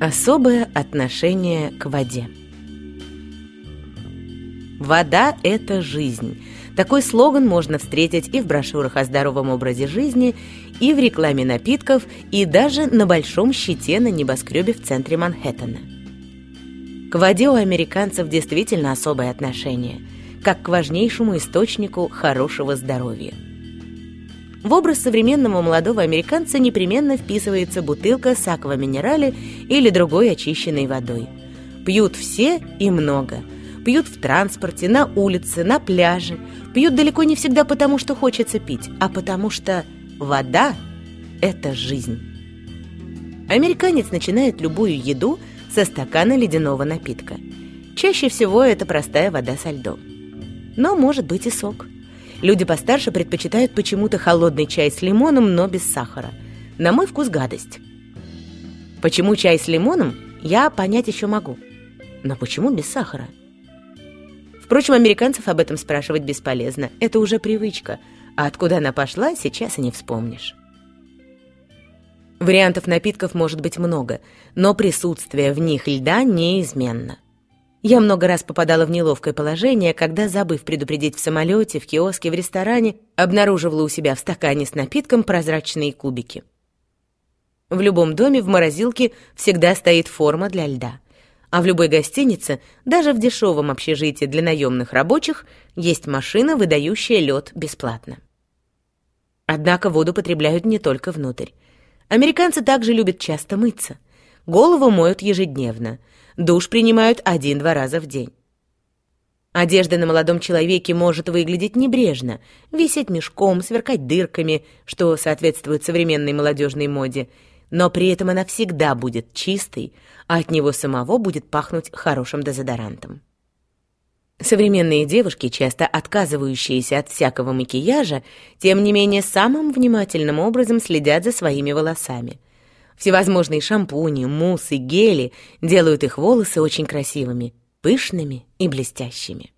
Особое отношение к воде. Вода – это жизнь. Такой слоган можно встретить и в брошюрах о здоровом образе жизни, и в рекламе напитков, и даже на большом щите на небоскребе в центре Манхэттена. К воде у американцев действительно особое отношение, как к важнейшему источнику хорошего здоровья. В образ современного молодого американца непременно вписывается бутылка с акваминерали или другой очищенной водой. Пьют все и много – Пьют в транспорте, на улице, на пляже. Пьют далеко не всегда потому, что хочется пить, а потому что вода – это жизнь. Американец начинает любую еду со стакана ледяного напитка. Чаще всего это простая вода со льдом. Но может быть и сок. Люди постарше предпочитают почему-то холодный чай с лимоном, но без сахара. На мой вкус гадость. Почему чай с лимоном, я понять еще могу. Но почему без сахара? Впрочем, американцев об этом спрашивать бесполезно. Это уже привычка. А откуда она пошла, сейчас и не вспомнишь. Вариантов напитков может быть много, но присутствие в них льда неизменно. Я много раз попадала в неловкое положение, когда, забыв предупредить в самолете, в киоске, в ресторане, обнаруживала у себя в стакане с напитком прозрачные кубики. В любом доме в морозилке всегда стоит форма для льда. А в любой гостинице, даже в дешевом общежитии для наемных рабочих, есть машина, выдающая лед бесплатно. Однако воду потребляют не только внутрь. Американцы также любят часто мыться. Голову моют ежедневно. Душ принимают один-два раза в день. Одежда на молодом человеке может выглядеть небрежно, висеть мешком, сверкать дырками, что соответствует современной молодежной моде – но при этом она всегда будет чистой, а от него самого будет пахнуть хорошим дезодорантом. Современные девушки, часто отказывающиеся от всякого макияжа, тем не менее самым внимательным образом следят за своими волосами. Всевозможные шампуни, муссы, гели делают их волосы очень красивыми, пышными и блестящими.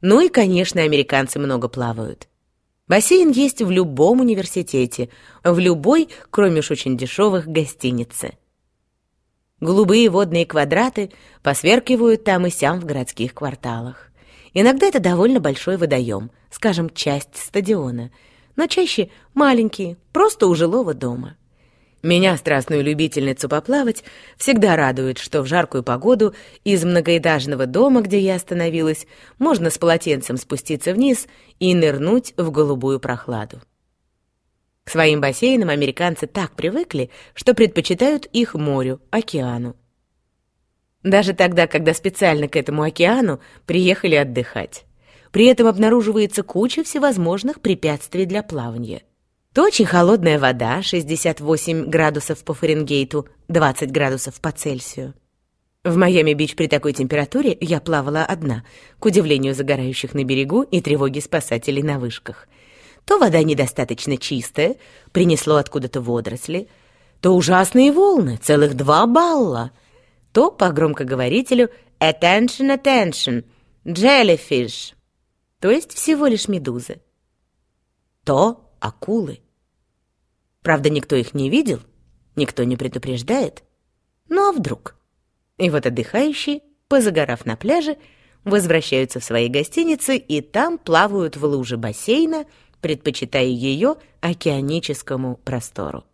Ну и, конечно, американцы много плавают. Бассейн есть в любом университете, в любой, кроме уж очень дешевых, гостинице. Голубые водные квадраты посверкивают там и сям в городских кварталах. Иногда это довольно большой водоем, скажем, часть стадиона, но чаще маленькие, просто у жилого дома. Меня, страстную любительницу поплавать, всегда радует, что в жаркую погоду из многоэтажного дома, где я остановилась, можно с полотенцем спуститься вниз и нырнуть в голубую прохладу. К своим бассейнам американцы так привыкли, что предпочитают их морю, океану. Даже тогда, когда специально к этому океану приехали отдыхать. При этом обнаруживается куча всевозможных препятствий для плавания – то очень холодная вода, 68 градусов по Фаренгейту, 20 градусов по Цельсию. В Майами-Бич при такой температуре я плавала одна, к удивлению загорающих на берегу и тревоги спасателей на вышках. То вода недостаточно чистая, принесло откуда-то водоросли, то ужасные волны, целых два балла, то по громкоговорителю «Attention, attention! Jellyfish!» то есть всего лишь медузы. То акулы. Правда, никто их не видел, никто не предупреждает. Ну а вдруг? И вот отдыхающие, позагорав на пляже, возвращаются в свои гостиницы и там плавают в луже бассейна, предпочитая ее океаническому простору.